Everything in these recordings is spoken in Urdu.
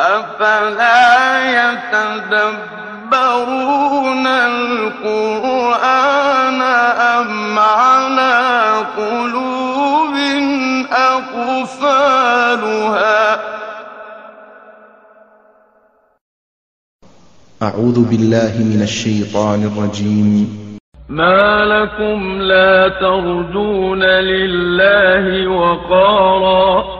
أفلا يتدبرون القرآن أم على قلوب أقفالها؟ أعوذ بالله من الشيطان الرجيم. ما لكم لا ترجون لله وقارا.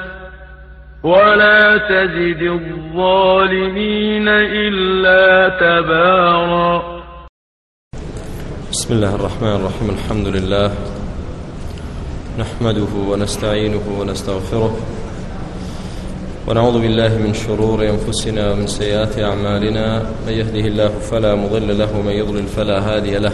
ولا تزد الظالمين إلا تبارا. بسم الله الرحمن الرحيم، الحمد لله. نحمده ونستعينه ونستغفره. ونعوذ بالله من شرور أنفسنا ومن سيئات أعمالنا. من يهده الله فلا مضل له، ومن يضلل فلا هادي له.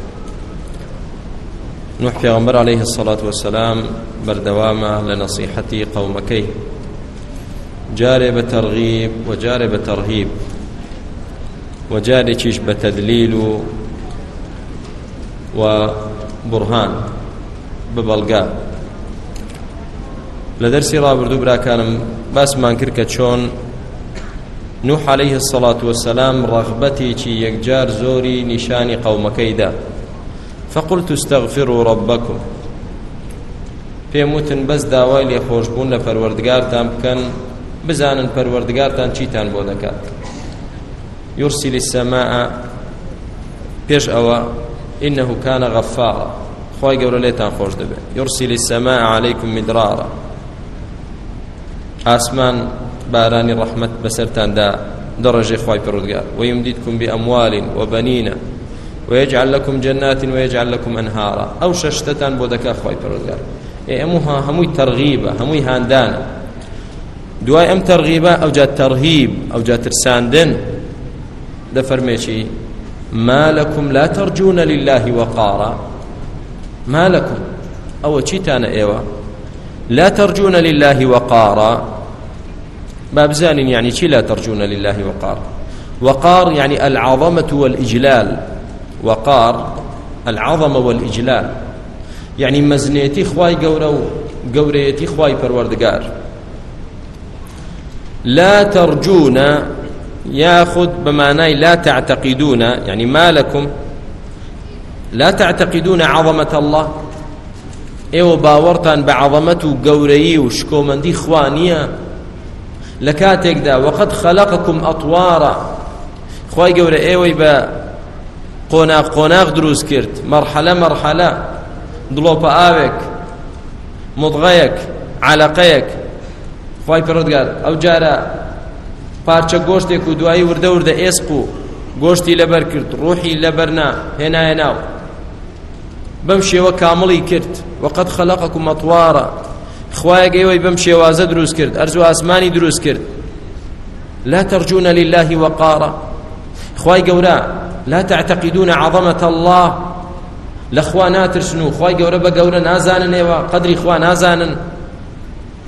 نوح في غنبر عليه الصلاة والسلام بردواما لنصيحتي قومكي. جارب ترغيب وجارب ترهيب وجاري تشيش بتدليل وبرهان. ببلغا لدرسي رابردو برا كانم بس ما انكر كتشون نوح عليه الصلاة والسلام رغبتي تي يكجار زوري نشاني قومكي دا فقلت استغفروا ربكم. في موتن بس داوای لێ خۆشببوون لە پەروەردگارتان بکەن، بزانن پەروەردگارتان چیتان بۆ دەکات. يرسل السماء، پێش ئەوە، إنه كان غفارا. خی گەورە لێتان خۆش دەبێت يرسل السماء عليكم مدرارا. آسمان ئاسمان بارانی ڕەحمت بەسەرتاندا دەڕێژێ خی پەرودگار ويمددكم بأموال وبنين. ويجعل لكم جنات ويجعل لكم أنهارا. أو ششتتان بودكا خواي پرودگار ئێمەها هەمووی تەرغیبە هەمووی هاندانە دوای ئەم تەرغیبە ئەو جا تەرهیب ئەو جا ترساندن. دەفەرمێکی ما لكم لا ترجون لله وقارا. ما لكم. أو چیتانە ئێوە لا ترجون لله وقارا. بابزان يعني چی لا ترجون لله وقار وقار يعني العظمة والإجلال. وقار العظمة والإجلال. یعنی يعني مزنيتي خواي قورو قوريتي خواي پروردگار. لا ترجون ياخذ بمعنى لا تعتقدون یعنی يعني ما لكم لا تعتقدون عظمة الله. ايو باورتان بعظمته قوري وشكومندي خوانية لكاتك دا وقد خلقكم أطوارا خواي قوري ايوي با قوناق قوناق دروس كرت مرحلة مرحلة دلوب آوك مضغيك علقيك خواي پرودگار، او جارا پارچە گۆشتێک و دوایی وردە وردە ئێسق و گۆشتی لەبەر کرد. ڕوحی لەبەرنا هێنایە ناو بەم شێوە کامڵی کرد. وقد خلقكم أطوارا خوايا گەیەوەی بەم شێوازە دروست کرد. ئەرزوو ئاسمانی دروست کرد. لا ترجون لله وقارا. خواي گەورە لا تعتقدون عظمة الله. لخوا ناترسنو خواي گەورە بە گەورە نازانن ئێوە قدری خوا نازانن.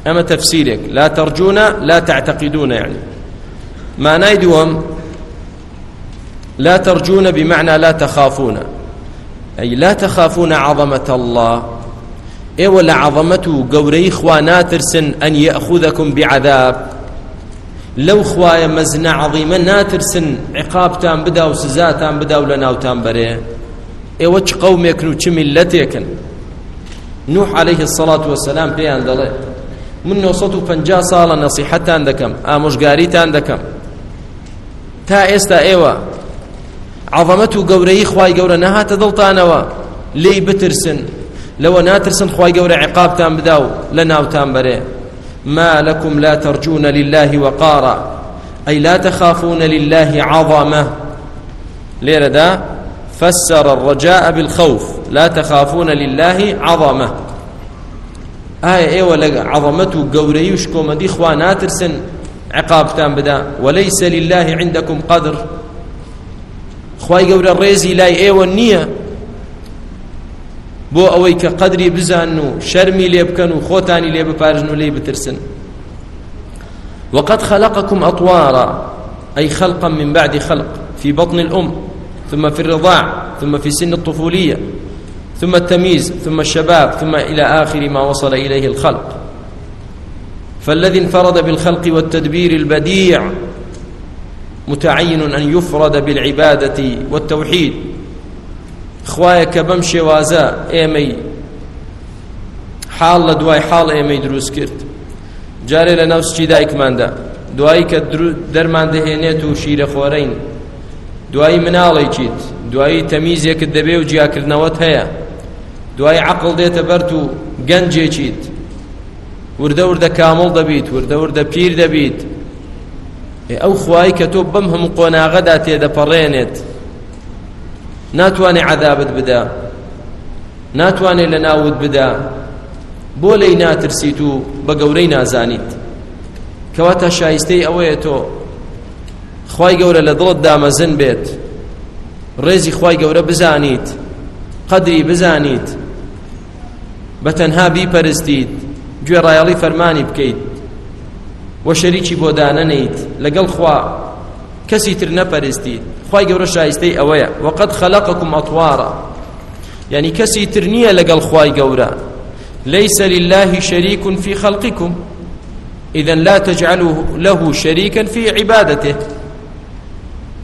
أما تفسيرك، لا ترجون، لا تعتقدون يعني. ما نايدوهم، لا ترجون بمعنى لا تخافون. أي لا تخافون عظمة الله. إيه ولا عظمته قوري إخوانات رسن أن يأخذكم بعذاب. لو خوايا مزنا عظيما ناترسن، عقابتان بدا وسزاتان بدا ولناوتان بريه إيه وش قوم يكنوا ملتيكن نوح عليه الصلاة والسلام بيان دلي من نوصتو فنجا صالة نصيحتان دكم آموشقاريتان دكم تا ئێستا ئێوە، عظەمەت و گەورەی خوای گەورە نەهاتە دڵتانەوە لێی بترسن، لەوە ناترسن خوای گەورە عقابتان بدا و لە ناوتان بەرێ. ما لكم لا ترجون لله وقارا. أي لا تخافون لله عظمة ليردا فسر الرجاء بالخوف. لا تخافون لله عظمة آية إيوة عظمته قوري وشكو مدي خواناترسن عقابتان بدا. وليس لله عندكم قدر. خواي قول الريزي لا ايوه النية بو اويك قدري بزانو شرمي ليبكنو خوتاني ليبپارجنو لي بترسن. وقد خلقكم أطوارا، أي خلقا من بعد خلق، في بطن الأم، ثم في الرضاع، ثم في سن الطفولية، ثم التمييز، ثم الشباب، ثم إلى آخر ما وصل إليه الخلق. فالذي انفرد بالخلق والتدبير البديع متعين أن يفرد بالعبادة والتوحيد. خوايك بمشي وازا ايمي حال لدواي حال ايمي دروس كرت جاري لنفس چي دايك ماندا دواي كدر مانده هينيتو شير خورين دواي منالي چيت دواي تميز يك الدبي وجيا كرنوت هيا دواي عقل ديت برتو گنجي چيت وردە وردە کامڵ دەبیت، وردە وردە پیر دەبیت. ئەو خوای کە تۆ بەم هەموو قۆناغەدا تێدەپەڕێنێت. ناتوانێ عذابت بدا. ناتوانێت لە ناوت بدا. بۆ لی ناترسیت و بە گەورەی نازانیت. کەواتە شایستەی ئەوەیە تۆ. خی گەورە لە دڵت دامەزن بێت. ڕێزی خی گەورە بزانیت. قدری بزانیت. بە تەنها بیپەرستیت. گوێ ڕایەڵی فەرمانی بکەیت. وە شەریکی بۆ دانەنیت. لەگەڵ خوا کەسی تر نەپەرستیت خی گەورە شایستەی ئەوەیە. وەقد خەلقكم ئەطوارە يعني یعنی كسي ترنية لقى الخواي قورا ليس لله شريك في خلقكم. إذن لا تجعلوا له شريكا في عبادته.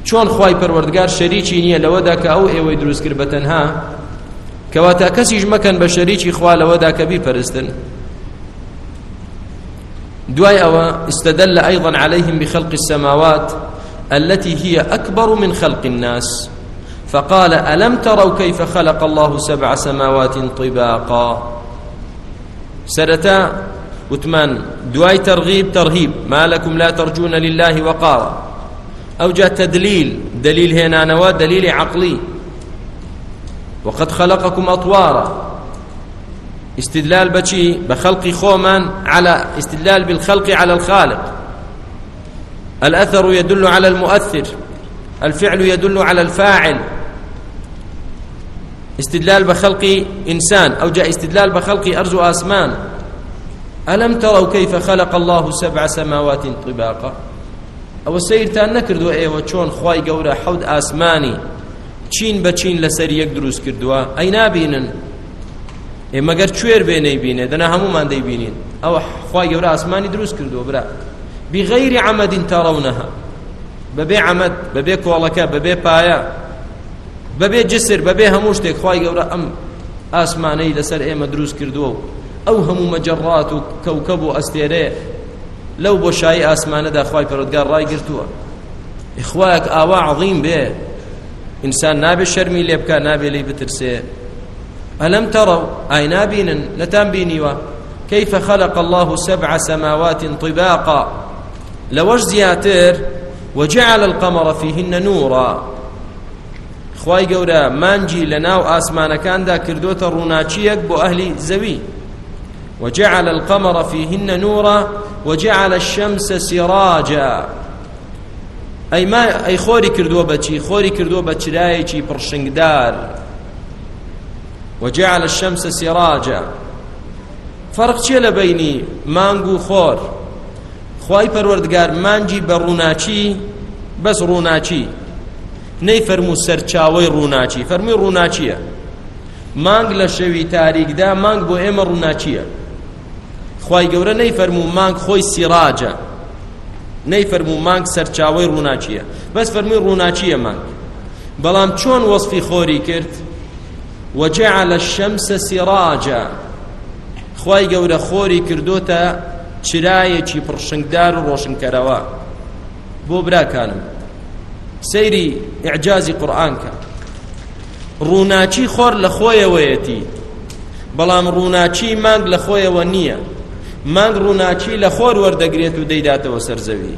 چون خواي پروردگار شريكي نية لوداك أو إيوه دروس كربتنها كواتا كسي جمكن بشريكي خوا لوداك بي پرستن دواي أو استدل أيضا عليهم بخلق السماوات. التي هي أكبر من خلق الناس. فقال، ألم تروا كيف خلق الله سبع سماوات طباقا؟ سرتا وتمان دواي ترغيب، ترهيب. ما لكم لا ترجون لله وقارا. أو جاء تدليل، دليل هنا نوا، دليل عقلي. وقد خلقكم أطوارا. استدلال بشي بخلق خوما على، استدلال بالخلق على الخالق. الأثر يدل على المؤثر، الفعل يدل على الفاعل. استدلال بخلق إنسان، أو جاء استدلال بخلق أرز آسمان. ألم تروا كيف خلق الله سبع سماوات طباقا؟ أو سيرتان نكردوا أيوة چون خواي قورا حود آسماني. چین بە چین لەسەر یەک دروست کردووە ئەی نابینن ئێ مەگەر کوێر بێ نەیبینێ دەنا هەمومان دەیبینین ئەوە خی گەورە ئاسمانی دروست کردووە برا. بغەیری عەمەدین تەڕەونەها بەبێ عەمەد بەبێ کۆڵەکە بەبێ پایە بەبێ جسر بەبێ هەموو شتێک خی گەورە ئەم ئاسمانەی لەسەر ئێمە دروست کردووە ئەو هەموو مەجەڕات و کەوکەب و ئەستێرێ لەو بۆ شایی ئاسمانەدا خی پەرۆتگار ڕای گرتووە ئخوایەک ئاوا انسان نابي شرمي ليبكا نابي لي بترسي. الم تروا اي نابين نتام بينيوا. كيف خلق الله سبع سماوات طباقا؟ لوش زياتر، وجعل القمر فيهن نورا. خواي قورا مانجي لناو آسمان كان دا كردوت روناتشيك بو أهلي زوي وجعل القمر فيهن نورا، وجعل الشمس سراجا. ئەی ما، ئەی خۆری کردووە بەچی خۆری کردووە بە چرایەکی پڕشنگدار. وجعل الشمس سراجا. فرق چیە لە بینی؟ مانگ و خۆر خوای پەروەردگار مانجی بە ڕووناچی، بەس ڕووناچی. نەی فەرمو سەرچاوی ڕووناچی. فەرمی ڕووناچیە. مانگ لە شەوی تاریکدا مانگ بۆ ئێمە ڕووناچیە. خوای گەورە نەی فەرمو مانگ خۆی سیراجە. نەی فەرمو مانگ سەرچاوی ڕووناچیە. بەس فەرمی ڕووناچیە مانگ. بەڵام چۆن وەصفی خۆری کرد؟ وجعل الشمس سراجا. خوای گەورە خۆری کردوتە چرایەکی پڕشنگدار و ڕۆشنکەرەوە. بۆ براکانم. سەیری ئعجازی قورآن کە. ڕووناچی خۆر لە خۆیەوەیەتی. بەڵام ڕووناچی مانگ لە خۆیەوە نییە. مانگ ڕووناچی لە خۆر وەردەگرێت و دەیداتەوە سەرزەوی.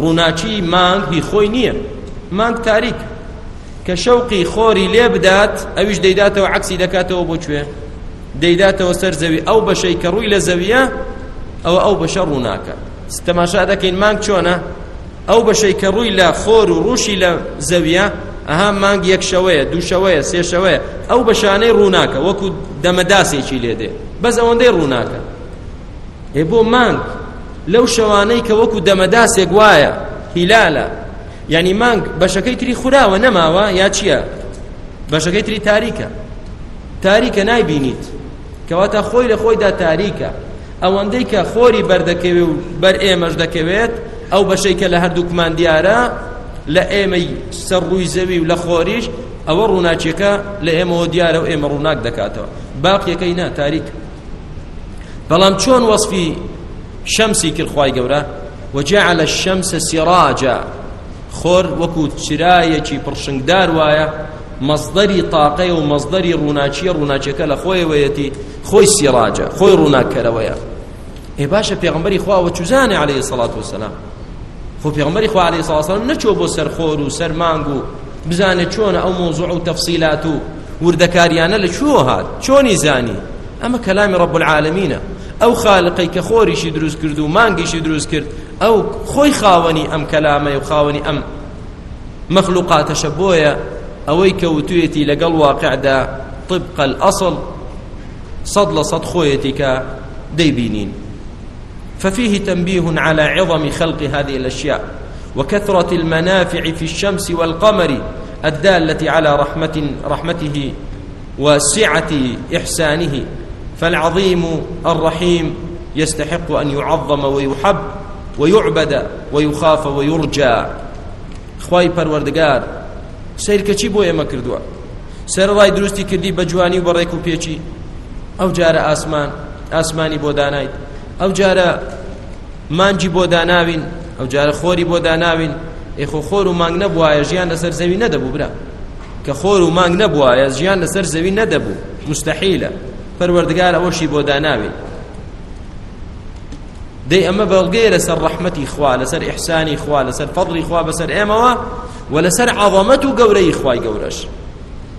ڕووناچی مانگ هی خۆی نییە. مانگ تاریک. کە شەوقی خۆری لێ بدات، ئەویش دەیداتەوە عکسی دەکاتەوە بۆ کوێ؟ دەیداتەوە سەر زەوی ئەو بەشەی کە ڕووی لە زەویە ئەوە ئەو بەشە ڕووناکە تەماشا دەکەین مانگ چۆنە؟ ئەو بەشەی کە ڕووی لە خۆر و ڕوشی لە زەویە، ئەها مانگ یەک شەوەیە، دوو شەوەیە، سێ شەوەیە. ئەو بەشانەی ڕووناکە وەکو دەمەداسێکی لێ دێ. بەس ئەوەندەی ڕووناکە ێ بۆ مانگ، لەو شەوانەی کە وەکو دەمەداسێک وایە هیلالە یعنی مانگ، بەشەکەی تری خوراوە نەماوە، یا چییە؟ بەشەکەی تری تاریکە. تاریکە نایبینیت. کەواتە خۆی لە خۆیدا تاریکە. ئەوەندەی کە خۆری بەردەکەوێ و بەر ئێمەش دەکەوێت، ئەو بەشەی کە لە هەردووکمان دیارە، لە ئێمەی سەر ڕووی زەوی و لە خۆریش، ئەوە ڕووناچیەکە لە ئێمەوە دیارە و ئێمە ڕووناک دەکاتەوە. باقیەکەی نا، تاریک. بەڵام چۆن وەصفی شەمسی کردخوای گەورە؟ وجعل الشمس سراجا. خۆر وەکو چرایەکی پڕشنگدار وایە مەصدەری تاقەیە و مەصدەری ڕووناچیە، ڕووناچیەکە لە خۆی خۆیەوەیەتی خۆی سیراجە خۆی ڕووناکەرەوەیە. ێ باشە، پێغمبەری خواوە چوزانێ عليه سەڵات وسلام خۆ پێغمبەری خوا عليه سەڵات نەچۆ بۆ سەر خۆر و سەر مانگ و بزانێ چۆنە ئەو مۆزوع و تەفسیلات و وردەکاریانە لە چوە هات، چۆنی زانی؟ ئەمە کەلامی ڕب العالمینە ئەو خالقی کە خۆریشی دروست کرد و مانگیشی دروست کرد، ئەو خۆی خاوەنی ئەم کەلامە و خاوەنی ئەم مەخلوقاتەشە بۆیە، ئەوەی کەوتوێتی لەگەڵ واقعدا طبق الأصل صد لصد خويتك ديبينين ففيه تنبيه على عظم خلق هذه الأشياء وكثرة المنافع في الشمس والقمر الدالة على رحمة رحمته وسعة إحسانه فالعظيم الرحيم يستحق أن يعظم ويحب ويعبد ويخاف ويرجى خواي پروردگار، سیر کچی بو ئێمە کردووە؟ سەر ڕای دروستی کردی بە جوانی و ئەو جارە ئاسمان ئاسمانی بۆ دانایت ئەو جارە مانجی بۆ داناوین، ئەو جارە خۆری بۆ داناوین. ئێخۆ خۆر و مانگ نەبووایە، ژیان لەسەر زەوی نەدەبوو برا. کە خۆر و مانگ نەبووایە، ژیان لەسەر زەوی نەدەبوو. مستحیلە. پەروەردگار ئەوەشی بۆ داناوین. دەی ئەمە بەڵگەیە لەسەر ڕەحمەتی خوا، لەسەر ئیحسانی خوا، لەسەر فەضڵی خوا، بەسەر ئێمەوە ولسر عظمت و گەورەی خوای گەورەش.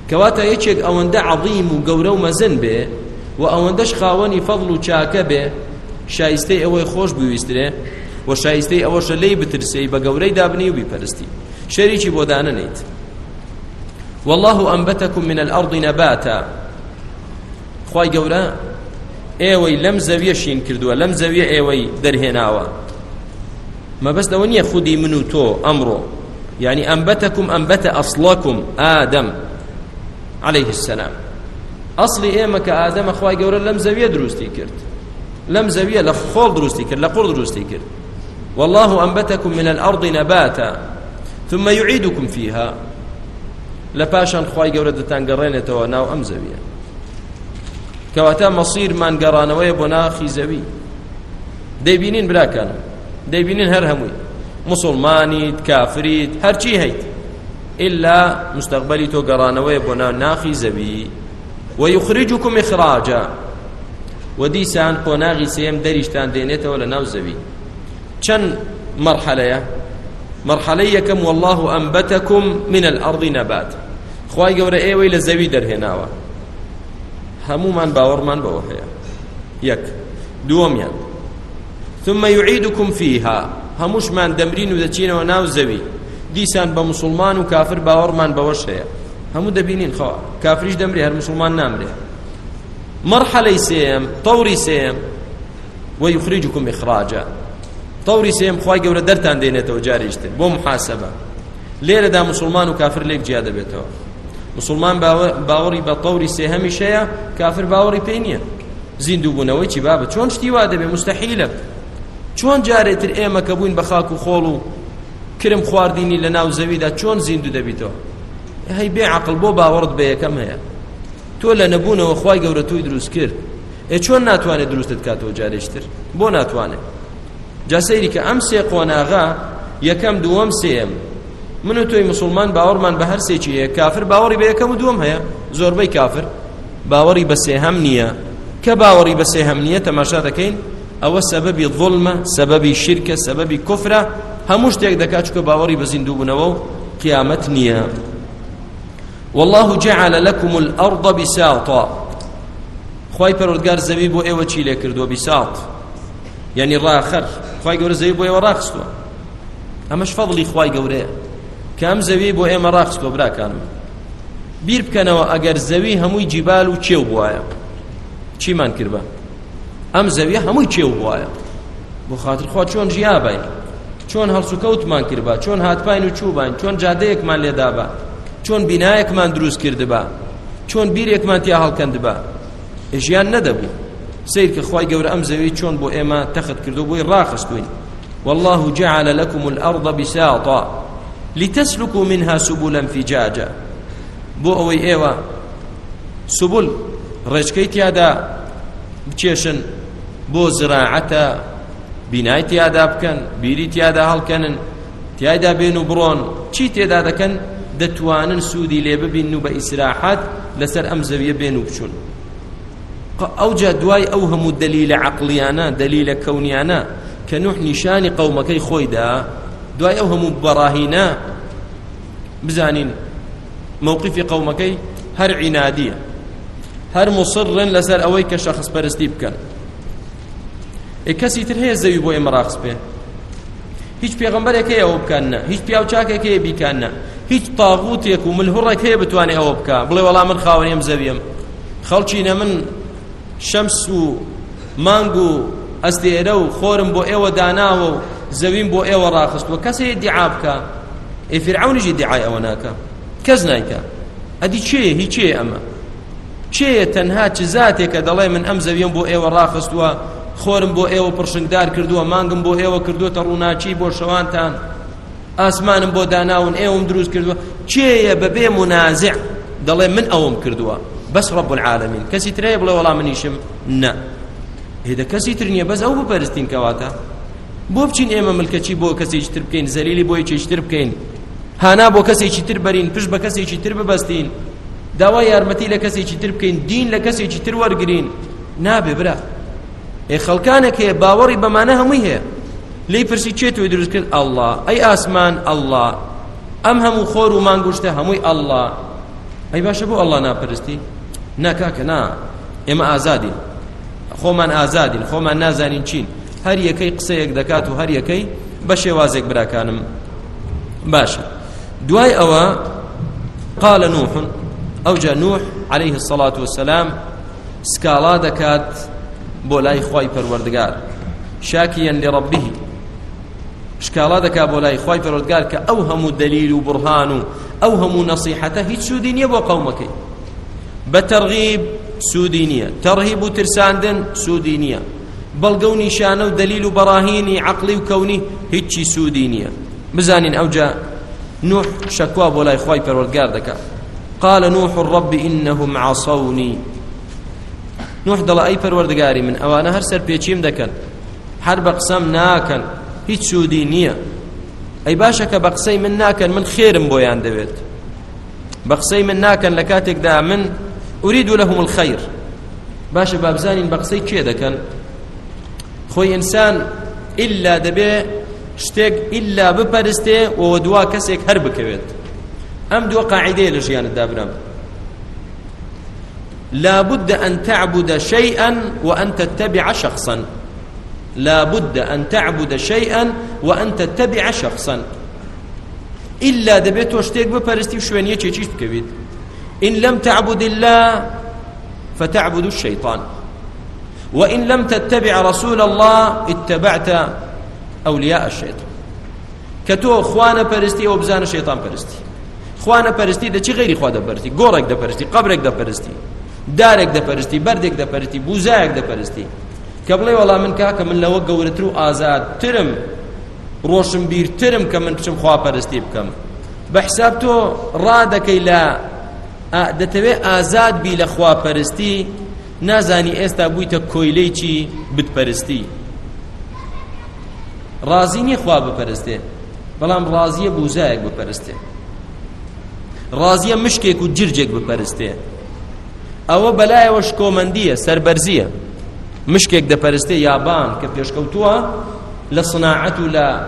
کەواتە یەکێک ئەوەندە عظیم و گەورە و مەزن بێ و ئەوەندەش خاوەنی فەضڵ و چاکە بێ، شایستەی ئەوەی خۆش بویسترێ و شایستەی ئەوەشە لی بترسی بە گەورەی دابنی و بیپەرستی. شەریکی بۆ دانەنیت والله أنبتكم من الأرض نباتا. خواي قولا ايوي لم زوية شين كردوا لم زوية ايوي درهناوا ما بس دوني خدي منو تو أمره يعني یعنی أنبتكم أنبت أصلكم آدم عليه السلام. أصلي إيما كآدم أخواي قولا لم زوية دروستي كرت لم زوية لخول دروستي كرت لقور دروستي كرت والله أنبتكم من الأرض نباتا ثم يعيدكم فيها لپاشان خوای گەورە دەتان گەڕێنێتەوە ناو ئەم زەویە کەواتە مەسیرمان گەڕانەوەی بۆ ناخی زەوی. دەیبینین براکەن دەیبینین هەر هەمووی. مسلمانیت، کافریت، هەرچی هەیت. إلا مستقبلي تو گەڕانەوەی بۆ ناو ناخی زەوی ويخرجكم إخراجا. وديسان قناغي سيم دريشتان دينيته ولا ناو زەوی چەند مرحلەیە مرحله يكم والله انبتكم من الارض نبات. خوای گور ای ویل زوی در هناوا. همو من باور من بو هيا. يك. دوم يان ثم يعيدكم فيها. هموش من دمرين ودچين وناو زوي ديسان بمسلمان وكافر باور من بوش هيا همو دبينين خوا كافريش دمري هر مسلمان نامري مرحله سيم طوري سيم ويخرجكم اخراجا. طوري سيم خواي گور درتان دينته جاريشت بو محاسبه ليره دا مسلمان وكافر ليك جياده بيته مسلمان باوري بطوري سيهم شيا كافر باوري بينيا زندو بنوي چي بابا چون شتي واده به مستحيله چون جاريتر ايما كبوين بخاكو خولو كرم خوارديني لناو زويدا چون زندو دبيتو هي بي عقل بو باورد بيه كم هي تو لنبونه وخواي گور تو دروس كر اي چون ناتوانه دروس تكاتو جاريشتر بو ناتوانه جاسيري كأم سي قوناغا يكم دوم سيم منو توي مسلمان باور من بهر سيچي كافر باوري به يكم دوم هيا زور بي كافر باوري بس هم نيه كباوري بس هم نيه تماشا دكين او سبب الظلم سبب الشرك سبب الكفر هموش تيك دكاتك باوري بزندو بنو قيامت نيه والله جعل لكم الارض بساطا خوي پرودگار زمین بو ایو چی لکردو بساط یعنی راخر خوای گەورە زەوی بۆ ئێوە ڕاخستووە ئەمەش فەضلی خوای گەورەیە کە ئەم زەوی بۆ ئێمە ڕاخستووە براکانم بیر بکەنەوە ئەگەر زەوی هەمووی جیبال و چێو بواە چیمان کردبە ئەم زەوی هەمووی چێو بواە بۆ خاطر خوا چۆن ژیابین چۆن هەڵسو کەوتمان کردبە چۆن هاتپاین و چوبین چۆن جادەیەکمان لێدابە چۆن بینایەکمان دروست کردبە چۆن بیرێکمان تیا هەڵکەندبە ژیان نەدەبوو. سير كخواي جور أم زوي چون بو إما تخت كردو بو راخستوين والله جعل لكم الأرض بساطا لتسلكوا منها سبلا فجاجا. بو أوي إيوا سبل رجكيت يادا بچيشن بو زراعتا بناي تيادا بكن بيري تيادا هلكن تيادا بينو برون چي تيادا دكن دتوانن سودی سودي ليبه بينو بإسراحات لسر أم زوية بينو بچون او جا دواي او هم دليل عقليانا دليل كونيانا كنوح نشان قومك خويدا دواي او هم براهينا بزانين موقف قومك هر عنادية هر مصر لسر اويك شخص برستيب كان اي كسي ترهي زي بو امراخص به هیچ پیغمبرێک هەیە ئەوە بکەنە هیچ پیاوچاکێک هەیە بیکەنە هیچ تاغوتێک و ملهوڕێک هەیە بتوانێت ئەوە بکە. بڵێ وەڵام من خاوەنیم زەویم. خەڵچینە من شمس و مانگو ئەستێرە و خۆرم بۆ ئێوە داناوە و زەویم بۆ ئێوە ڕاخستوە کەسێ دیعا بکە. ئێفرعونیژی جی دیعای ئەوە ناکە. کەس نایکە. ئەدی چێ؟ هیچ ئەمە؟ چێە تەنها چ زاتێکە دەڵێ من ئەم زەویم بۆ ئێوە ڕاخستووە، خۆرم بۆ ئێوە پرشنگدار کردووە، مانگم بۆ ئێوە کردوتە ڕووناچی بۆ شەوانتان. ئاسمانم بۆ داناون ئێوەم دروست کردووە. چێە بەبێ منازع؟ دەڵێ من ئەوم کردووە. بس رب العالمين كسي تري بلا ولا منيشم نا هذا كسي ترني بس او ببرستين كواتا بو بچين ايما ملكتي بو كسي يشتر بكين زليلي بو يشتر بكين هانا بو كسي يشتر برين فش بكسي يشتر ببستين دوا يارمتي لكسي يشتر بكين دين لكسي يشتر ورغرين نابي برا. اي خلقانك باوري بمعناها مي هي لي فرسي تشيتو يدرس كل الله اي اسمان الله ام هم خور ومان گوشته هموي الله اي باشا بو الله نا پرستي نا كاك نا ئێمە ئازادین خۆمان ئازادین خۆمان نازانین چین هەر یەکەی قسەیەک دەکات و هەر یەکەی بە شێوازێک براکانم باشە دوای ئەوە قال نوح ئەو جا نوح عليه الصلاة والسلام سكالا دكات بولاي خواي پروردگار شاكيا لربه شكالا دكا بولاي خواي پروردگار كأوهم دليل وبرهان أوهم نصيحته هيت سودينية بو قومك بترغيب سودينية ترهيب ترساندن سودينية بلغوني شانو دليل براهيني عقلي وكوني هيتشي سودينية بزانين أوجا نوح شكوا بولاي خواي پروردگار دكا قال نوح الرب إنهم عصوني. نوح دڵ ئەی پەروەردگاری من، ئەوانە هەر سەر پێچیم دەکەن. هەر بە قسەم هیچ سوودی نییە. ئەی باشە کە بە قسەی من ناکەن، من خێرم بۆیان دەوێت. بە قسەی من ناکەن لە کاتێکدا من ئورید و لەهم الخەیر باشە بابزانین بە قسەی کێ دەکەن؟ خۆی ئینسان ئللا دەبێ شتێک ئللا بپەرستێ و دوا کەسێک هەر بکەوێت. ئەم دووە قاعدەیە لە ژیانت دابرم لا بد أن تعبد شيئا وأن تتبع شخصا. لا بد أن تعبد شيئا وأن تتبع شخصا. إلا دبيت واشتيك بپرستي وشوينية چيچيش بكبيد إن لم تعبد الله فتعبد الشيطان. وإن لم تتبع رسول الله اتبعت أولياء الشيطان. كتو خوانا پرستي وبزان الشيطان پرستي. خوانا پرستي ده چي غيري خوا ده پرستي؟ گورك ده پرستي، قبرك ده پرستي دارێک دەپەرستی بەردێک دەپەرستی بوزایەک دەپەرستی کە بڵێ وەڵام من کاکە من لەوە گەورەتر و ئازادترم ڕۆشم بیرترم کە من بچم خواپەرستی بکەم بە حساب تۆ ڕادەکەی لە دەتەوێت ئازاد بی لە خواپەرستی نازانی ئێستا بوویتە کۆیلەی چی بتپەرستی ڕازی نییە خوا بپەرستێ بەڵام ڕازیە بوزایەک بپەرستێ ڕازیە مشکێک و جرجێک بپەرستێ او بلاي وش كومنديه سربرزيه مشکێک مشكك ده پرسته يابان كيف يشكوتوا لصناعه لا.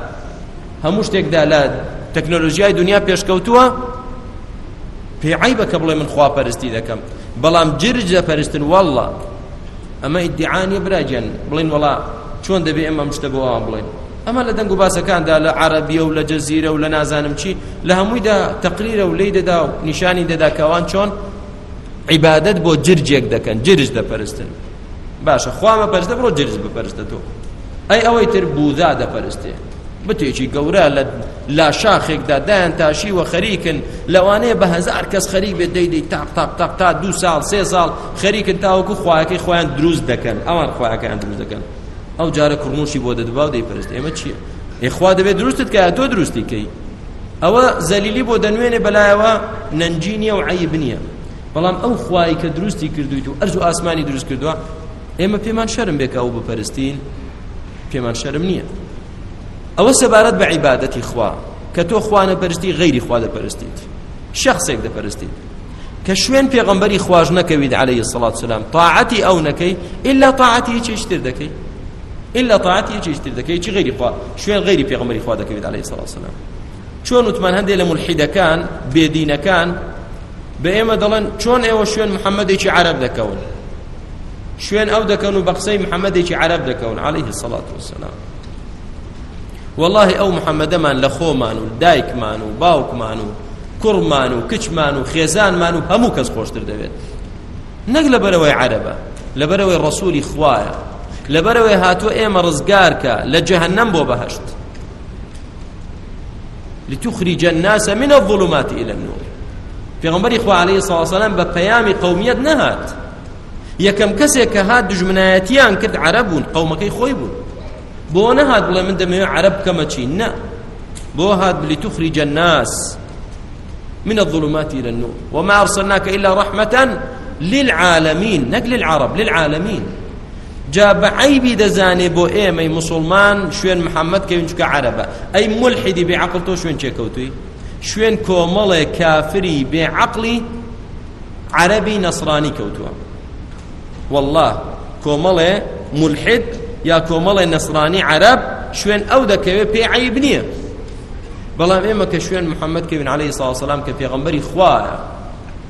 همشتك ده لا تكنولوجيا دنيا بيشكوتوا في عيبك قبل من خوا پرستي دكم بلام جرجه پرستن والله. اما ادعاني براجن. بلين والله شلون دبي اما مشتبوا بلين اما لدنگو باسا كان ده عربيه ولا جزيره ولا نازانم شي لهموي ده تقرير وليد ده نشاني ده, ده كوان شلون عبادت بو جرجێک دەکەن جرج دەپەرستن باشە خوامە پەرستە بڕۆ جرج بپەرستە تۆ ئەی ئەوەی تر بوودا دەپەرستێ بتێکی گەورە لە لا شاخێکدا دایان تاشی و خەریکن لەوانەیە بە هزار کەس خەریک بێت دەیدەی تاق تاق تاق تا دو ساڵ سێ ساڵ خەریکن تاوەکو خوایەکەی خۆیان دروست دەکەن ئەوان خوایەکەیان دروست دەکەن ئەو جارە کوڕموشی بۆ دەدبا و دەیپەرست ئێمە چییە ئێخوا دەبێت دروستت کە تۆ دروستی کەی ئەوە زەلیلی بۆ دەنوێنێ بەلایەوە نەنجینیە و عیب نییە بەڵام ئەو خوای کە دروستی کردویت و ئەرز و ئاسمانی دروست کردووە ئێمە پێمان شەرم بێکە ئەو بپەرستین، پێمان شەرم نییە. ئەوە سەبارەت بە عیبادەتی خوا، کە تۆ خوانە پەرستی غیری خوا دەپەرستیت. شخصێک دەپەرستیت. کە شوێن پێغەمبەری خواش نەکەویت عليه الصلاة والسلام طاعەتی ئەو نەکەی إلا طاعەتی چێشتر دەکەی؟ إلا طاعەتی چێشتر دەکەی؟ چی غیری خوا؟ شوێن غیری پێغەمبەری خوا دەکەویت عليه الصلاة والسلام چۆن وتمان هەندێک لە ملحیدەکان، بێدینەکان بأيما دلن چون ايوه شوين محمد ايش عرب دكون شوين او دكون بقصي محمد ايش عرب دكون عليه الصلاة والسلام والله او محمد من لخو مانو دايك مانو باوك مانو كر مانو كش مانو خيزان مانو همو كز خوش تردويت نقل بروي عربة لبروي الرسول اخوايا لبروي هاتو ايما رزقارك لجهنم بو بهشت لتخرج الناس من الظلمات الى النور. پیغمبر خو علیه الصلاه والسلام به پیام نهات یکم کسی که هات دجمنایتیان کرد عربون قومکی خوی بون بو نهات بلا من دم عرب کما چی؟ نه بو هات لتخرج الناس من الظلمات الى النور. وما ارسلناك الا رحمه للعالمين. نقل العرب للعالمين. جاب عيبي دزاني بو ايمي مسلمان شوين محمد كيونجك عربة اي ملحدي بعقل تو شوين چيكوتوي شوين كومل كافري بعقلي عربي نصراني كوتوا والله كومل ملحد يا كومل نصراني عرب شوين او دكوي بي عيبنيه بلام اما كشوين محمد كبن عليه الصلاه والسلام كفي غمبري خوا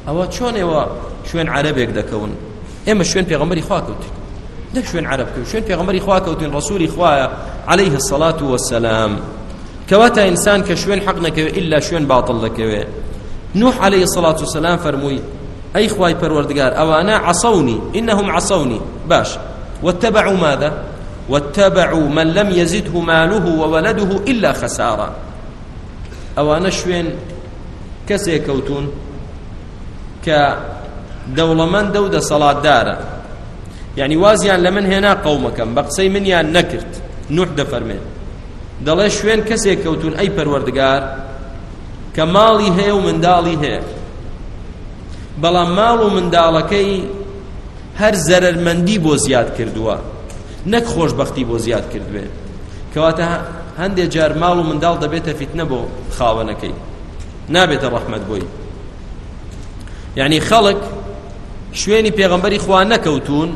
او شلون ايوا شوين عربي دكون ئێمە شوێن پێغەمبەری خوا کەوتین. نەک شوێن عرب کەوت. شوێن پێغەمبەری خوا کەوتین ڕسوولی خوایە عليه الصلاة والسلام کەواتە ئینسان کە شوێن حەق نەکەوێ ئللا باطل دەکەوێ. نوح عليه الصلاة والسلام فرمووی أي خواي پروردگار أو أنا عصوني، إنهم عصوني. باش. واتبعوا ماذا؟ واتبعوا من لم يزده ماله وولده إلا خسارة أو أنا شوين كسي كوتون؟ كدولمن دودة صلاة دارة. يعني وازيان لمن هنا قومك بقسي من يان نكرت. نوح دفرمين دڵێ شوێن کەسێک کەوتون ئەی پەروەردگار کە ماڵی هەیە و منداڵی هەیە بەڵام ماڵ و منداڵەکەی هەر زەرمەندی بۆ زیاد کردووە. نەک خۆشببختی بۆ زیاد کردوێ. کەواتە هەندێک جار ماڵ و منداڵ دەبێتە فیتنە بۆ خاوەنەکەی. نابێتە ڕەحمەت بۆی. یعنی خەڵک شوێنی پێغەمبەری خوا نەکەوتون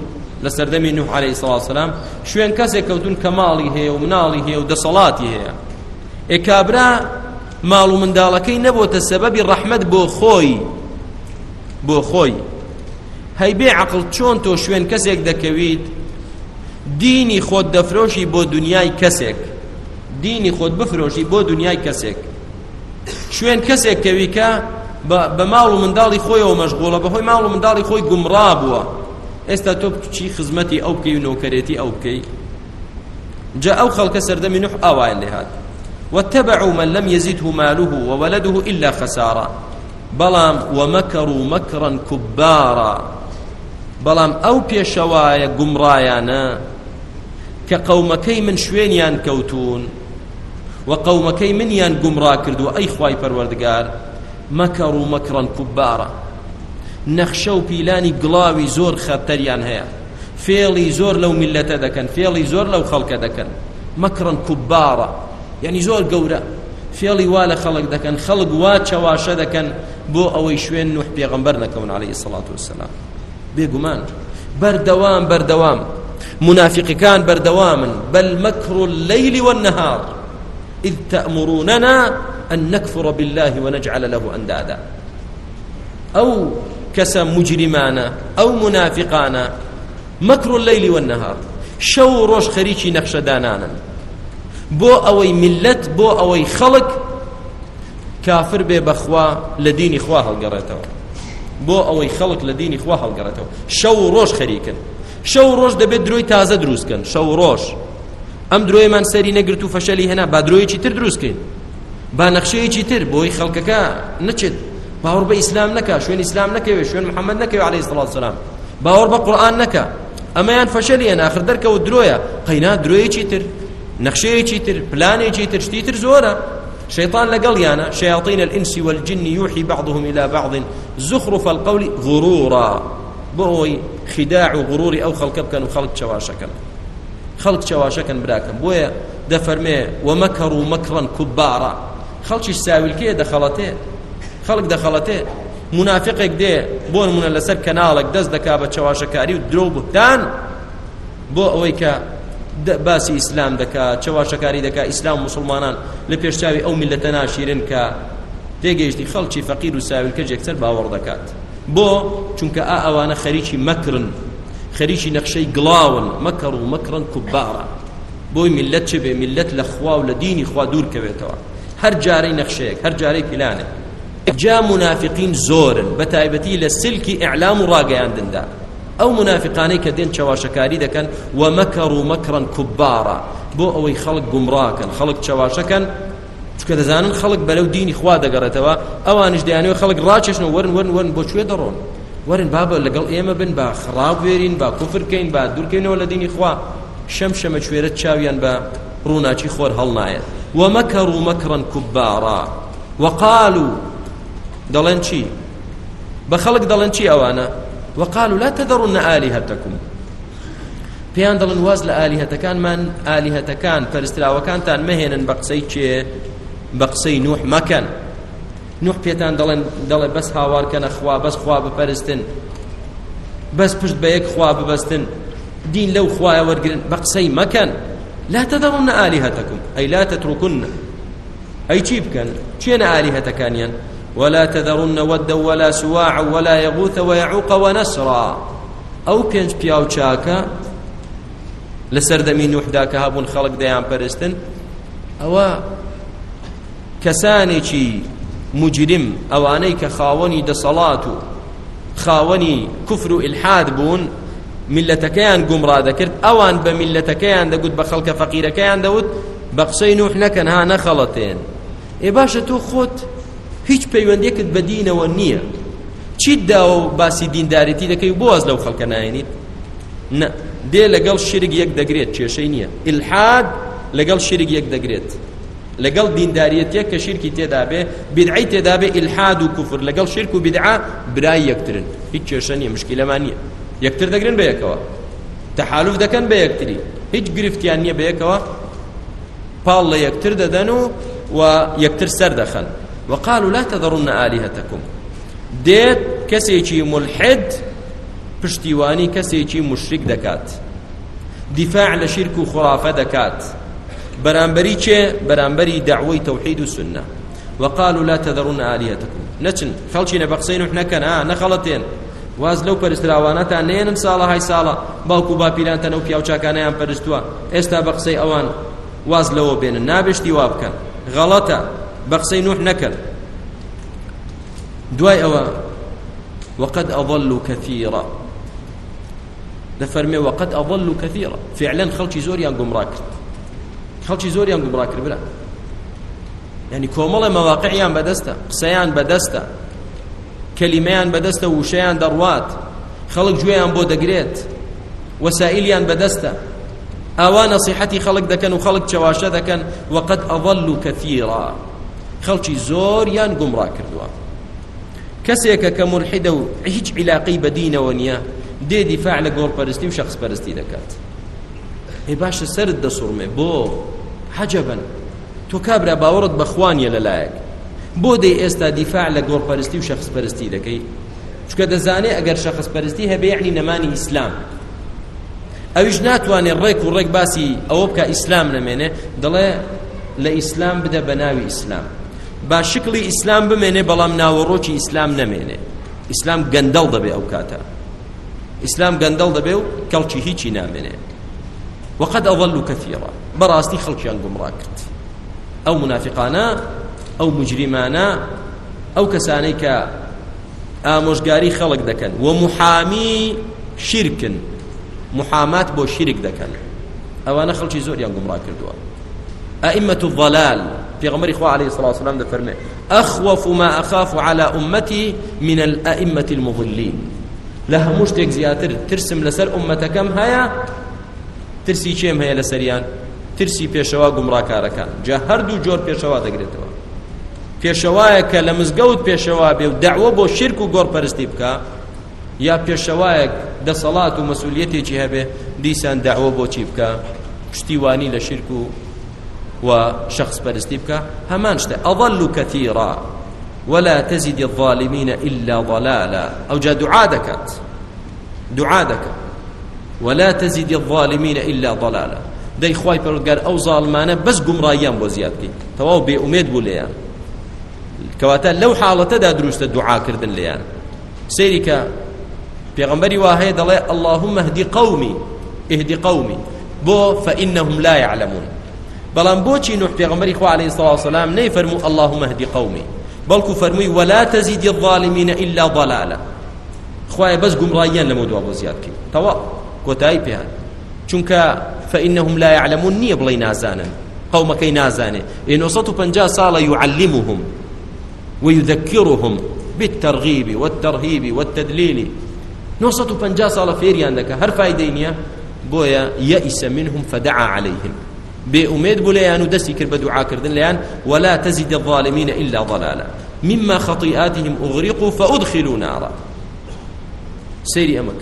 لسردمي نوح عليه الصلاة والسلام شوين كسي كوتون كمالي هي ومنالي هي ودصلاتي هي إكابرا مالو من دالكي نبوت السبب الرحمة بو خوي بو خوي هاي بي عقل چون تو شوين كسيك دكويد ديني خود دفروشي بو دنياي كسيك ديني خود بفروشي بو دنياي كسيك شوين كسيك كويكا بمالو من دالي خوي ومشغولة بخوي مالو من دالي خوي قمرابوا ئێستا تۆ چی خزمەتی ئەو بکەی و نۆکەرێتی ئەو بکەی؟ جا ئەو خەڵکە سەردەمی نوح ئاوایان لێ واتبعوا من لم يزده ماله وولده إلا خسارة. بلام ومكروا مكرا كبارا بلام أو بيشوايا قمرايانا كقومكي من شوينيان كوتون وقومكي من يان قمرا كردو أي خواي پروردگار مكروا مكرا كبارا نەخشە و پیلانی گڵاوی زۆر خەتەریان هەیە فێڵی زۆر لەو میلەتە دەکەن فێڵی زۆر لەو خەڵکە دەکەن مەکڕن کوبارە یعنی زۆر گەورە فێڵی وا لە خەڵک دەکەن خەڵک وا چەواشە دەکەن بۆ ئەوەی شوێن نوح پێغەمبەر نەکەون عليه الصلاة والسلام بێگومان. بەردەوام بەردەوام. منافقكان بردواما بل مكر الليل والنهار إذ تأمروننا أن نكفر بالله ونجعل له أندادا. أو كسا مجرمانا أو منافقانا. مكر الليل والنهار شو روش خريشي نقش دانانا بو أوي ملت بو أوي خلق كافر بي بخوا لدين إخواه القرأتو بو أوي خلق لدين إخواه القرأتو شو روش خريكا شو روش دبي دروي تازة دروس كان شو روش أم دروي من سري نقرتو فشلي هنا با دروي چي تر دروس با نقشي چي تر بوي خلقكا نچد باور به اسلام نکا شوین اسلام نکا شوین محمد نکا علیه الصلاه والسلام باور به قران نکا اما یان فشلی انا اخر درک و درویا قینا دروی چیتر نقشه چیتر پلان چیتر چیتر زورا شيطان لقال يانا شياطين الانس والجن يوحي بعضهم الى بعض. زخرف القول غرورا. بوي خداع غرور او خلق كان خلق شواشكا خلق شواشكا براكم بويا دفرمي ومكروا مكرا كبارا. خلق الساوي الكيه دخلته. خلق دخلته. منافقك دي. بون من لسر كنالك دز دكا بچواشكاري ودرو بهتان بو اويكا باسی اسلام دکا، چواشکاری دکا، اسلام مسلمانان لپیشتاوی او ملتنا شیرن کا تێگەیشتی خەڵکی فەقیر و ساویلکە جێکسەر باوەڕ دەکات. بۆ چونکە ئا ئەوانە خەریکی مەکرن، خەریکی نەخشەی گڵاون مەکەڕ و مەکڕن کوبارە بۆی ملت چ بێ؟ ملت لە خوا و لە دینی خوا دوور کەوێتەوە. هەر جارەی نەخشەیەک، هەر جارەی پیلانێک. جا منافقين زورا بتايبتي للسلك اعلام راقيان دندا او منافقاني كدين شواشكاري دكن ومكروا مكرا كبارا بو اوي خلق قمراكا خلق شواشكا كذا زانن خلق بلو ديني خوا دقرتوا اوانش دياني خلق راتشن ورن ورن ورن بو شوي درون ورن بابا لقل ايما بن، با خراب ويرين با كفر كين با دور كين ولا ديني خوا. شمشم شويرت شاويان با روناچي خور هل نايت ومكروا مكرا كبارا وقالوا دلن چی؟ بخلق دلن چی اوانا وقالوا لا تذرن آلهتكم. پیان دلن واز لآلهتكان من آلهتكان فرستراوكان تان مهنن بقسي چه بقسي نوح مكان نوح پیتان دلن دل بس هاوار كان خوا بس خوا بپرستن بس پشت بيك خوا ببستن دين لو خوا ورقرن بقسي مكان لا تذرن آلهتكم أي لا تتركن أي چی بکن چین آلهتكان ين ولا تذرن ودا ولا سواعا ولا يغوث ويعوق ونسرا. ئەو پێنج پیا و چاکە لە سەردەمی نوحدا کە هەبوون خەڵک دەیان پەرستن ئەوە مجرم ئەوانەی کە خاوەنی دەسەڵات و خاوەنی کوفر و ئلحاد بوون ملەتەکەیان گومڕا دەکرد ئەوان بە ملەتەکەیان دەگوت بە خەڵکە فەقیرەکەیان دەوت بە قسەی نوح نەکەن ها نەخەڵەتێن ئێ باشە تۆ خۆت هیچ پەیوەندێکت بە دینەوە نییە. چیت دا و باسی دینداریتی دەکەی بۆز لەو خەڵکە ناێنیت نە دێ لەگەڵ شرگ یەک دەگرێت، کێشەی نییە. ئلحاد لەگەڵ شرگ یەک دەگرێت. لەگەڵ دینداریەتێک کە شیرکی تێدا بێ، بدعی تێدا بێ ئلحاد و کوفر لەگەڵ شرک و بدعا برای یەکترن. هیچ کێشە نییە مشکلەمان نییە. یەکتر دەگرن بە یەکەوە. تەحالف دەکەن بە یەکتری. هیچ گرفتیان نییە بە یەکەوە. پاڵ لە یەکتر دەدەن و و یەکتر سەر دەخەن. وقالوا لا تذرن آلهتكم. دێت کەسێکی ملحد، پشتیوانی کەسێکی مشرک دەکات دیفاع لە شرک و خرافە دەکات بەرامبەری چێ بەرامبەری دعوەی تەوحید و سنە وقالوا لا تذرن آلهتكم. نچن خەڵکی نە بەقسەی نوح نەکەن ها نەخەڵەتێن واز لەو پەرستراوانەتان نێنن ساڵە، های ساڵە. باوکو باپیرانتە نەو پیا و چاکانەیان پەرستووە. ئێستا بە قسەی ئەوان. واز لەوە بێنن. نابشتی وا بکەن غەڵەتە. بە قسەی نوح نەکەن دوای ئەوە وقد أضلوا كثيرا. لفرمي، وقد أضلوا كثيرا. فعلا خلشي زوريان قمرا كرت خلشي زوريان قمرا كرت بلا. يعني كومل مواقعيان بدستا قسيان بدستا كلميان بدستا وشيان دروات. خلق جويان بو دقريت. وسائليان بدستا. اوان نصيحتي خلق دكن، وخلق شواشة دكن. وقد أضلوا كثيرا. خلشي زوريان قمرا كردوا کەسێکە کە ملحدە و هیچ علاقی بە دینەوە نییە، دێ دیفاع لە گۆڵ پەرستی و شخص پەرستی دەکات. ێ باشە سرت دەسوڕمێ، بۆ حەجەبن، تۆ کابرا باوەڕت بەخوانیە لەلایەک. بۆ دەی ئێستا دیفاع لە گۆڵ پەرستی و شخص پەرستی دەکەی. چکە دەزانێ ئەگەر شخص پەرستی هەبێ یعنی نەمانی ئیسلام. ئەویش ناتوانێت ڕێک و ڕێک باسی ئەوە بکە ئیسلام نەمێنێ، دەڵێ لە ئیسلام بدە بە ناوی ئیسلام. با شکلی اسلام بمێنێ بەڵام ناوەڕۆکی ئیسلام نەمێنێ ئیسلام گەندەڵ دەبێ ئەو کاتە. ئیسلام گەندەڵ دەبێ و کەڵکی هیچی نامێنێ وقد أضلوا كثيرا. براستي خلقيان قمرا كرت أو منافقانا أو مجرمانا أو كسانيك آموشقاري خلق دكن ومحامي شرك محامات بو شرك دكن أو أنا خلقي زوريان قمرا كردوا أئمة الضلال في غمر إخوة عليه الصلاة والسلام ده فرمي أخوف ما أخاف على أمتي من الأئمة المضلين لها مشتك زياتر ترسم لسر أمة كم هيا ترسي كم هيا لسريان ترسي بيشوا قمرا كاركان جا هردو جور بيشوا دقريتوا پێشەوایەکە لە مزگەوت پێشەوا بێ و دعوە بۆ شرک و گۆڕ پەرستی بکە یا پێشەوایەک دەسەڵات و مەسوولەتێکی هەبێ دیسان دعوە بۆچی بکە پشتیوانی لە شرک و وشخص برستيبك همانشت أضل كثيرا. ولا تزد الظالمين إلا ضلالا. أو جاء دعادك دعادك ولا تزد الظالمين إلا ضلالا. دي خواي پرودگار أو ظالمانا بس قمرايان بوزيادكي تواو بي أميد بوليان كواتا لو حالة دا دروست الدعاء كردن ليان سيريكا پیغمبري واهي دلي اللهم اهدي قومي اهدي قومي بو فإنهم لا يعلمون. بلان بوچی نوح پیغمبری خو علیه الصلاه والسلام نه فرمو اللهم اهدي قومي بلکو فرموی ولا تزيد الظالمين الا ضلالا. خوای بس گمراهیان لموضوع ابو زیاد کی توا کوتای په چونکه فانهم لا يعلمون ني بلي نازانا قوم كي نازانه ان یعنی وسط پنجا سال يعلمهم ويذكرهم بالترغيب والترهيب والتدليل. نوسط پنجا سال فيريان لك هر فايدينيا بويا يئس منهم فدعا عليهم. بأميد بليان ودسي كرب دعاء كردن ليان ولا تزد الظالمين إلا ضلالا. مما خطيئاتهم أغرقوا فأدخلوا نارا. سيري أمك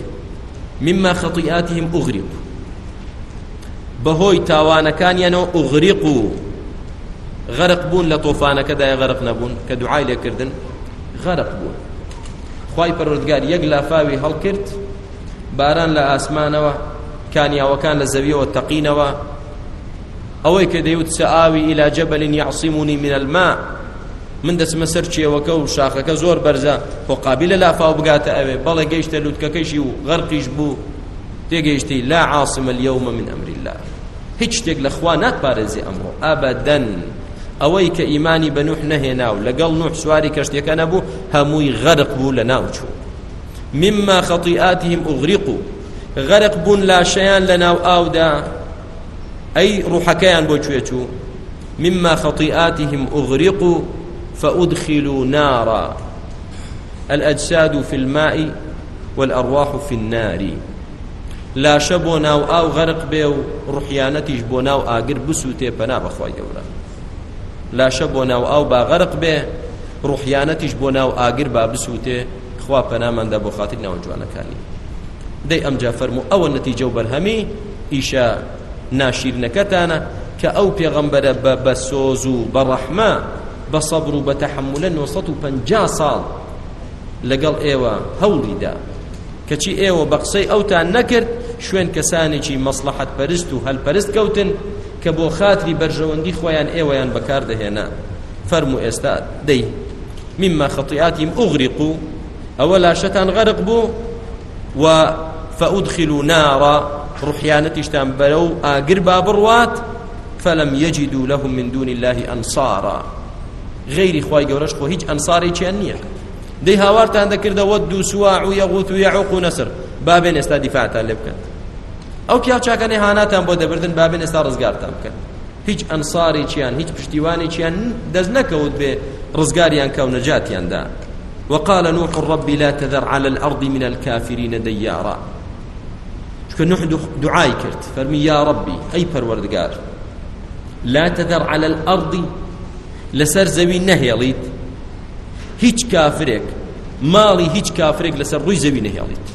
مما خطيئاتهم أغرقوا بهوي تاوانا كان ينو أغرقوا غرق بون لطوفانا كدا يغرق نبون كدعاء لكردن غرق بون. خواهي پروردگار يقلا فاوي هل كرت باران لا لآسمانوا كان يا وكان لزوية والتقينوا أويك ديوت سآوي إلى جبل يعصمني من الماء. من دەچمە سەر چێوەکە و شاخەکە زۆر بەرزە بۆ قابلە لافاو بگاتە ئەوێ بەڵێ گەیشتە لووتکەکەیشی و غەرقیش بوو تێگەیشتی لا عاصم اليوم من أمر الله. هیچ شتێک لە خوا ناتپارێزی ئەمڕۆ ئابەدەن ئەوەی کە ئیمانی بە نوح نەهێنا و لەگەڵ نوح سواری کەشتێکە نەبوو هەمووی غەرق بوو لە ناوچوو مما خطيئاتهم أغرقوا غرق بون لا شيان لنا أودا أي روحكيان بوچويتو مما خطيئاتهم أغرقوا فأدخلوا نارا. الأجساد في الماء والأرواح في النار. لا شبونا أو غرق بيو، روحيانتيش بونا آقر بسوتي بنا بخواي قولا لا شبونا أو با غرق بيه روحيانتيش بونا آقر با بسوتي خوا پنامان دا بو خاطر ناو جوانەکانی دەی ئەمجا فەرمو ئەوە نەتیجە و بەرهەمی ئیشە ناشیرنەکەتانە کە ئەو پێغەمبەرە بە بە سۆز و بەڕەحمە بە سەبر و بە تەحملە 950 ساڵ لەگەڵ ئێوە هەوڵیدا کەچی ئێوە بە قسەی ئەوتان نەکرد شوێن کەسانێکی مەسلحەت پەرست و هەلپەرست کەوتن کە بۆ خاتری بەرژەوەندی خۆیان ئێوەیان بەکار فەرمو ئێستا دەی مما خطيئاتهم أغرقوا أولا شتان غرق بو، و فأدخلوا نارا. روحيانتشتان بلو آقر بابروات فلم يجدوا لهم من دون الله أنصارا. غير إخوائي قورش خو هيج أنصاري چانية دي هاوارتان ذكر دا ودو سواع يغوث يعوق نسر. بابين استا دفاعتان لبكن او کیا چاکانی هاناتان بۆ دەبردن، بابێن ئێستا ڕزگارتان بکەن. هیچ ئەنساری چیان، هیچ پشتیوانی چیان دەست نەکەوت بێ ڕزگاریان کە و نەجاتیاندا وقال نوح رب لا تذر على الأرض من الكافرين ديارا. شكو نوح دعاي كرت. فرمي، يا ربي، أي پروردگار، لا تذر على الأرض، لسر زوي نهيليت هيج كافرك، مالي هيج كافرك لسر روي زوي نهيليت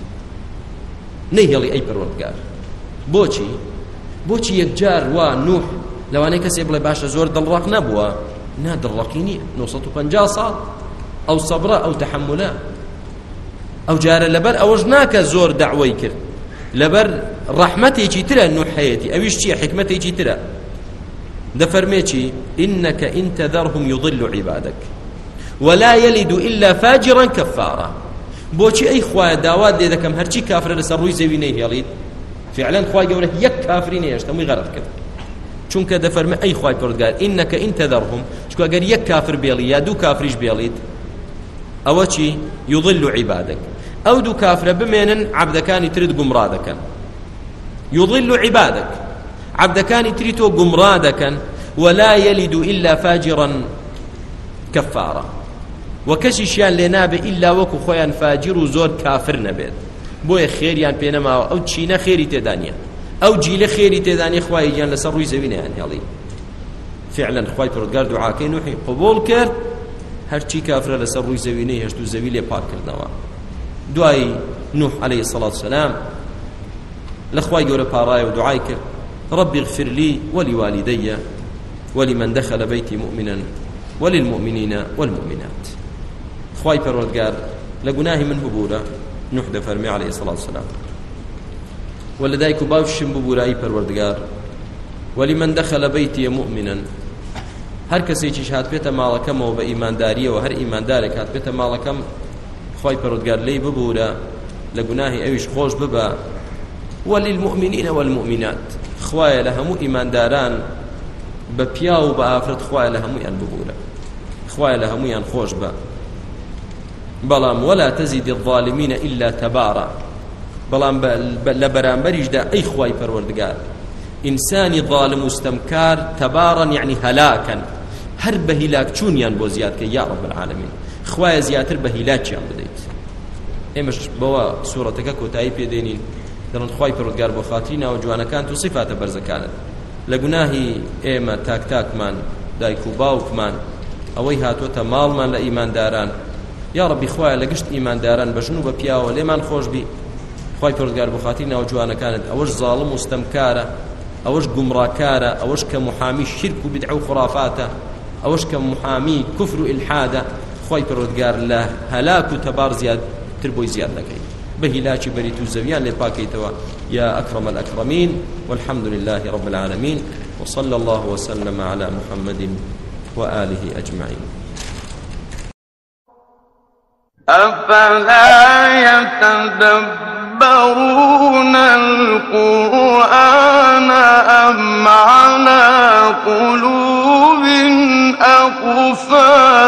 نهيلي أي پروردگار. بوچی بوچی یک جار و نوح لوانه کسی بڵێ، باشە زۆر دڵڕاق نەبووە؟ نا دڵڕقی نییە. 950 ساڵ. ئەو سەبرە ئەو تحملە ئەو جارە لەبەر، ئەوەش ناکە زۆر داوای کرد. لەبەر ڕەحمەتێکی ترە نوحەیەتی، ئەویش چییە؟ حکمتێکی ترە. دەفەرمێکی إنك إن تذرهم يضل عبادك. ولا يلد إلا فاجرا كفارا. بۆچی ئەی خوایە داوات لێ دەکەم، هەرچی کافرە لەسەر ڕووی زەوی فعلا خوای گەورە یەک کافری نێشت هەمووی غەرق کرد. چونکە دەفەرمە ئەی خوای پڕگار ئینەکە ئین تەدەڕهم چکە ئەگەر یەک کافر بێڵی یا دوو کافریش بێڵیت، ئەوە چی؟ عبادك. ئەو دوو کافرە بمێنن عبدەکانی ترت گومڕا دەکەن یضل عبادك. عبدەکانی تری تۆ گومڕا ولا يلد إلا فاجرا كفارا. وكشيشيان لنابه إلا وكو خويا فاجر وزور كافر نبيت بۆیە خێریان پێ نەماوە ئەو چینە خێری تێدانە ئەو جیلە خێری تێدانی خوای گیان لەسەر ڕووی زەوینیان هێڵی فعلا خوای پرۆگار دوعاکەی نوحی قبول کرد هەرچی کافرە لەسەر ڕووی زەوینەی هەشت و زەوی لێ دوای نوح عليه الصلاة والسلام. لخواي جورا باراي ودعاي كر ربي اغفر لي ولوالدي ولمن دخل بيتي مؤمنا وللمؤمنين والمؤمنات. خواي پروردگار لگناهي من ببورا نوح ده فرمي عليه الصلاة والسلام. ولديك باوشم ببوراي پروردگار ولمن دخل بيتي مؤمنا. هر کسی چی شهاد پیتا مالکم و با ایمانداری و هر ایمانداری کات پیتا مالکم خوای پرودگار لی ببورا لگناهی اویش خوش ببا وللمؤمنین والمؤمنات خوای لهمو ایمانداران بپیا و با آفرت خوای لهمو ین ببورا خوای لهمو ین خوش با بلام ولا تزيد الظالمين إلا تبارا. بلام لبران بريج دا أي خواي پروردگار إنساني ظالم مستمكار تبارا یعنی يعني هلاكا هر بهلاك چون يان بو زياد يا رب العالمين خواي زياتر بهلاك يان بديت إمش بوا سورة كو تايب يدينين درن خواي پروردگار بو خاطرين و جوانا كانت صفات برزكانت لقناهي إما تاك تاك من دايكو باوك من أوي هاتوتا مال من لإيمان داران یا ربی خوای لگشت ایمان داران بجنو بپیا و لیمان خوش بی. خوای پرودگار بخاطی ناو جوان کانت اوش ظالم مستمکارا اوش گمراکارا اوش كمحامي شرك وبدع وخرافات اوش كمحامي كفر والحاد خوای پرودگار له هلاك تبار زیاد تربوي زیاد لكي بهلاك بريتو زويان لباكيتوا يا اكرم الاكرمين والحمد لله رب العالمين وصلى الله وسلم على محمد واله اجمعين أفلا يتدبرون القرآن أم على قلوب أقفالها؟